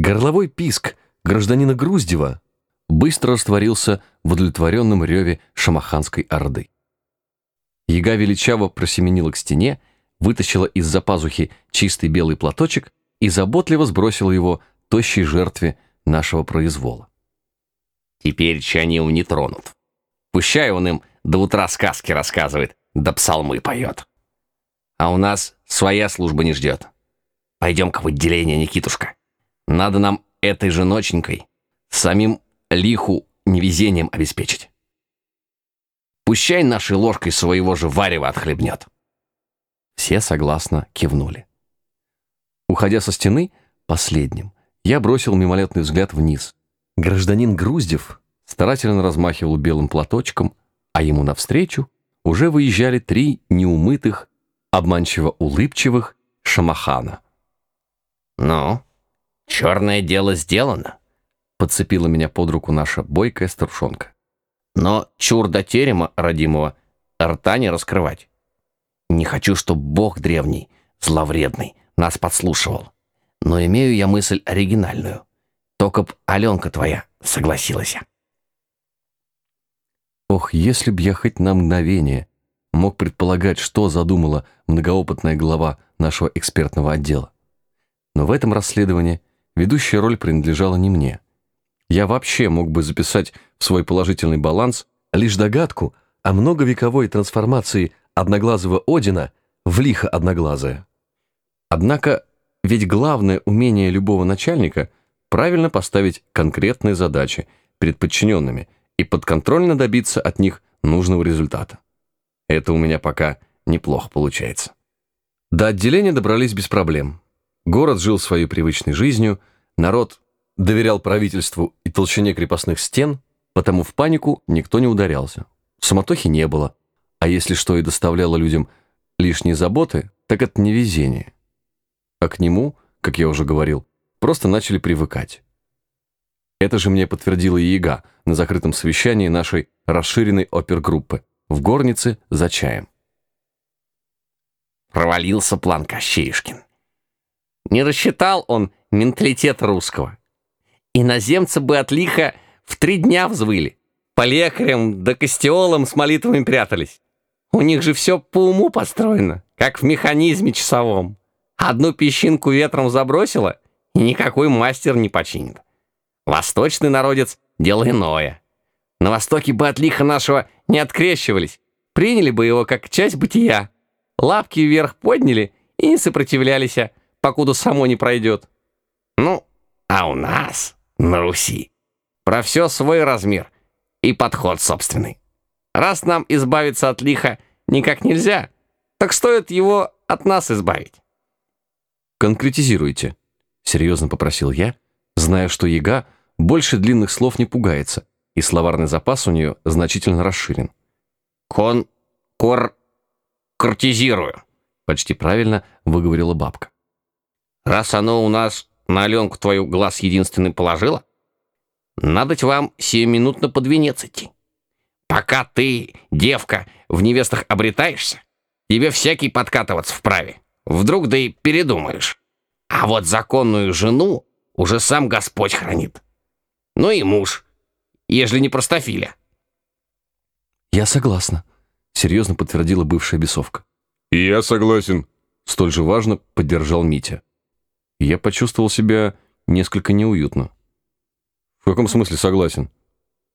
Горловой писк гражданина Груздева быстро растворился в удовлетворенном реве шамаханской орды. Яга величаво просеменила к стене, вытащила из-за пазухи чистый белый платочек и заботливо сбросила его тощей жертве нашего произвола. Теперь его не тронут. Пущай он им до утра сказки рассказывает, да псалмы поет. А у нас своя служба не ждет. Пойдем-ка в отделение, Никитушка. Надо нам этой же ноченькой самим лиху невезением обеспечить. Пущай нашей ложкой своего же варева отхлебнет. Все согласно кивнули. Уходя со стены, последним, я бросил мимолетный взгляд вниз. Гражданин Груздев старательно размахивал белым платочком, а ему навстречу уже выезжали три неумытых, обманчиво улыбчивых шамахана. «Ну, черное дело сделано», — подцепила меня под руку наша бойкая старушонка. «Но чур до терема родимого рта не раскрывать. Не хочу, чтоб бог древний, зловредный, нас подслушивал. Но имею я мысль оригинальную. Только б Аленка твоя согласилась». Ох, если б я хоть на мгновение мог предполагать, что задумала многоопытная глава нашего экспертного отдела. Но в этом расследовании ведущая роль принадлежала не мне. Я вообще мог бы записать в свой положительный баланс лишь догадку о многовековой трансформации одноглазого Одина в лихо одноглазое. Однако ведь главное умение любого начальника – правильно поставить конкретные задачи перед подчиненными – и подконтрольно добиться от них нужного результата. Это у меня пока неплохо получается. До отделения добрались без проблем. Город жил своей привычной жизнью, народ доверял правительству и толщине крепостных стен, потому в панику никто не ударялся. Самотохи не было, а если что и доставляло людям лишние заботы, так это невезение. А к нему, как я уже говорил, просто начали привыкать. Это же мне подтвердила Яга на закрытом совещании нашей расширенной опергруппы в горнице за чаем. Провалился план Кощеюшкин. Не рассчитал он менталитет русского. Иноземцы бы от лиха в три дня взвыли. По лекарям да костеолам с молитвами прятались. У них же все по уму построено, как в механизме часовом. Одну песчинку ветром забросило, и никакой мастер не починит. Восточный народец — дело иное. На Востоке бы от лиха нашего не открещивались, приняли бы его как часть бытия. Лапки вверх подняли и не сопротивлялись, покуда само не пройдет. Ну, а у нас, на Руси, про все свой размер и подход собственный. Раз нам избавиться от лиха никак нельзя, так стоит его от нас избавить. «Конкретизируйте», — серьезно попросил я, — зная, что яга больше длинных слов не пугается, и словарный запас у нее значительно расширен. «Кон... кор... кортизирую», — почти правильно выговорила бабка. «Раз оно у нас на Аленку твою глаз единственный положило, надо вам сиюминутно под венец идти. Пока ты, девка, в невестах обретаешься, тебе всякий подкатываться вправе. Вдруг да и передумаешь. А вот законную жену уже сам Господь хранит. Ну и муж, ежели не простофиля. «Я согласна», — серьезно подтвердила бывшая бесовка. «И я согласен», — столь же важно поддержал Митя. Я почувствовал себя несколько неуютно. «В каком смысле согласен?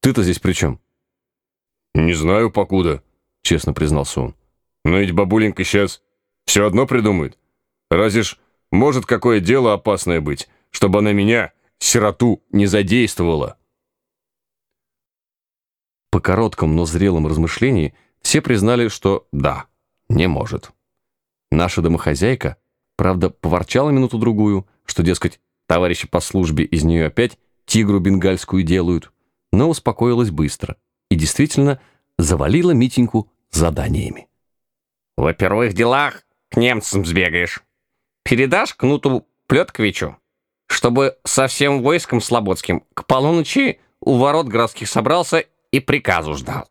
Ты-то здесь при чем?» «Не знаю, покуда», — честно признался он. «Но ведь бабуленька сейчас все одно придумает. Разве ж может какое дело опасное быть? чтобы она меня, сироту, не задействовала. По короткому, но зрелым размышлении все признали, что да, не может. Наша домохозяйка, правда, поворчала минуту-другую, что, дескать, товарищи по службе из нее опять тигру бенгальскую делают, но успокоилась быстро и действительно завалила Митеньку заданиями. «В первых делах к немцам сбегаешь. Передашь Кнуту Плетковичу, чтобы со всем войском слободским к полуночи у ворот городских собрался и приказу ждал.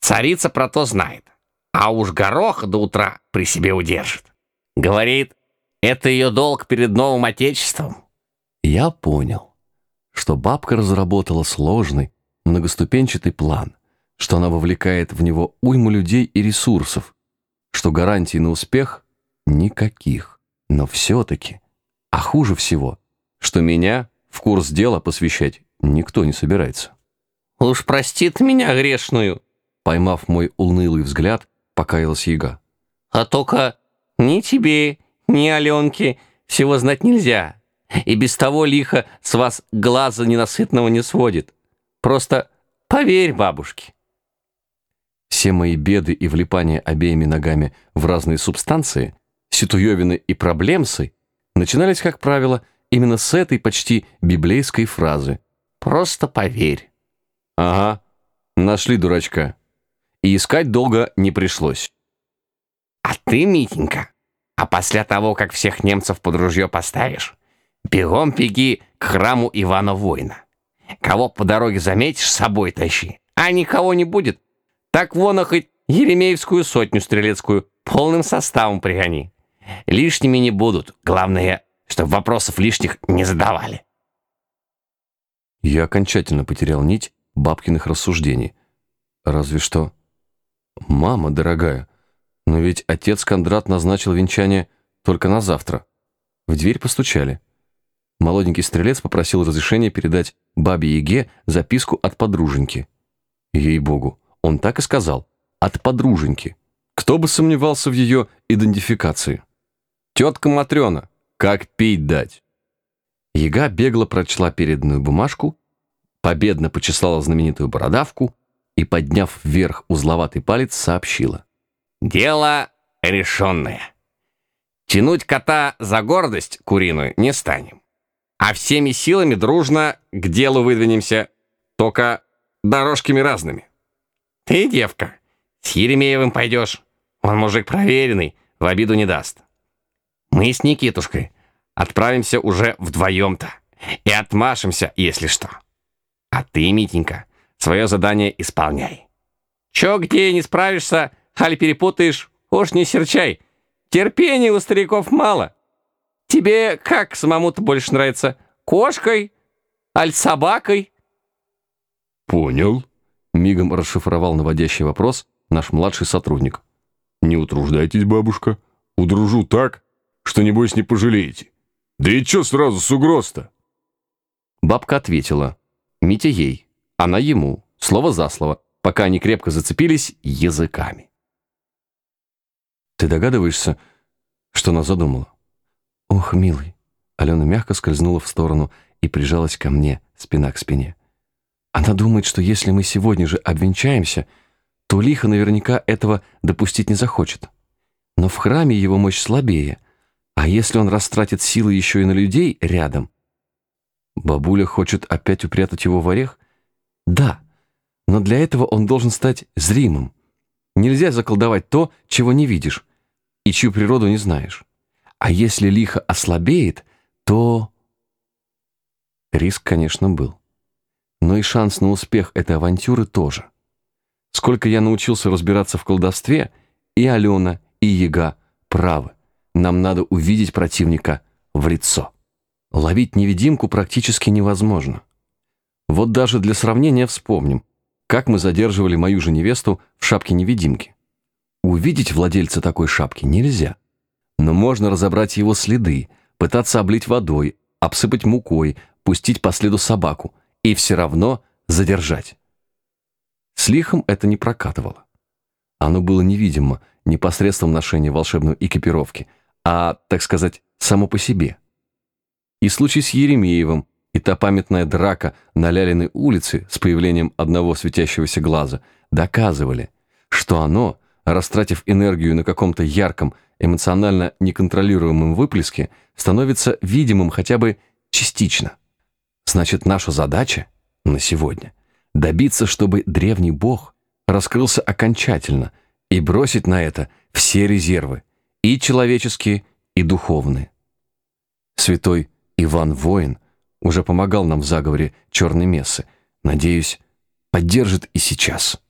Царица про то знает, а уж горох до утра при себе удержит. Говорит, это ее долг перед новым отечеством. Я понял, что бабка разработала сложный, многоступенчатый план, что она вовлекает в него уйму людей и ресурсов, что гарантий на успех никаких. Но все-таки, а хуже всего, что меня в курс дела посвящать никто не собирается. Уж простит меня грешную. Поймав мой унылый взгляд, покаялась яга. А только ни тебе, ни Аленке всего знать нельзя. И без того лихо с вас глаза ненасытного не сводит. Просто поверь бабушке. Все мои беды и влипания обеими ногами в разные субстанции, ситуевины и проблемсы, начинались, как правило, именно с этой почти библейской фразы. «Просто поверь». Ага, нашли дурачка. И искать долго не пришлось. А ты, Митенька, а после того, как всех немцев под ружье поставишь, бегом беги к храму Ивана Воина. Кого по дороге заметишь, с собой тащи. А никого не будет. Так вон хоть Еремеевскую сотню стрелецкую полным составом пригони. Лишними не будут. Главное, чтобы вопросов лишних не задавали. Я окончательно потерял нить бабкиных рассуждений. Разве что... Мама дорогая, но ведь отец Кондрат назначил венчание только на завтра. В дверь постучали. Молоденький стрелец попросил разрешения передать бабе Еге записку от подруженьки. Ей-богу, он так и сказал. От подруженьки. Кто бы сомневался в ее идентификации. Тетка Матрена, как пить дать? Ега бегло прочла переданную бумажку, победно почесала знаменитую бородавку и, подняв вверх узловатый палец, сообщила. Дело решенное. Тянуть кота за гордость куриную не станем. А всеми силами дружно к делу выдвинемся, только дорожками разными. Ты, девка, с Еремеевым пойдешь. Он мужик проверенный, в обиду не даст. Мы с Никитушкой отправимся уже вдвоем-то и отмашемся, если что. А ты, Митенька, свое задание исполняй. Чё где не справишься, аль перепутаешь, уж не серчай. Терпения у стариков мало. Тебе как самому-то больше нравится? Кошкой? Аль собакой? Понял. Мигом расшифровал наводящий вопрос наш младший сотрудник. Не утруждайтесь, бабушка. Удружу так, что, небось, не пожалеете. Да и чё сразу с угроз-то? Бабка ответила. Митя ей, она ему, слово за слово, пока они крепко зацепились языками. Ты догадываешься, что она задумала? Ох, милый. Алена мягко скользнула в сторону и прижалась ко мне, спина к спине. Она думает, что если мы сегодня же обвенчаемся, то лихо наверняка этого допустить не захочет. Но в храме его мощь слабее, а если он растратит силы еще и на людей рядом? Бабуля хочет опять упрятать его в орех? Да, но для этого он должен стать зримым. Нельзя заколдовать то, чего не видишь и чью природу не знаешь. А если лихо ослабеет, то... Риск, конечно, был. Но и шанс на успех этой авантюры тоже. Сколько я научился разбираться в колдовстве, и Алена, и Яга правы. Нам надо увидеть противника в лицо. Ловить невидимку практически невозможно. Вот даже для сравнения вспомним, как мы задерживали мою же невесту в шапке невидимки. Увидеть владельца такой шапки нельзя. Но можно разобрать его следы, пытаться облить водой, обсыпать мукой, пустить по следу собаку и все равно задержать. С лихом это не прокатывало. Оно было невидимо непосредством ношения волшебной экипировки, а, так сказать, само по себе. И случай с Еремеевым, и та памятная драка на Лялиной улице с появлением одного светящегося глаза доказывали, что оно растратив энергию на каком-то ярком, эмоционально неконтролируемом выплеске, становится видимым хотя бы частично. Значит, наша задача на сегодня — добиться, чтобы древний бог раскрылся окончательно и бросить на это все резервы, и человеческие, и духовные. Святой Иван Воин уже помогал нам в заговоре черной мессы. Надеюсь, поддержит и сейчас.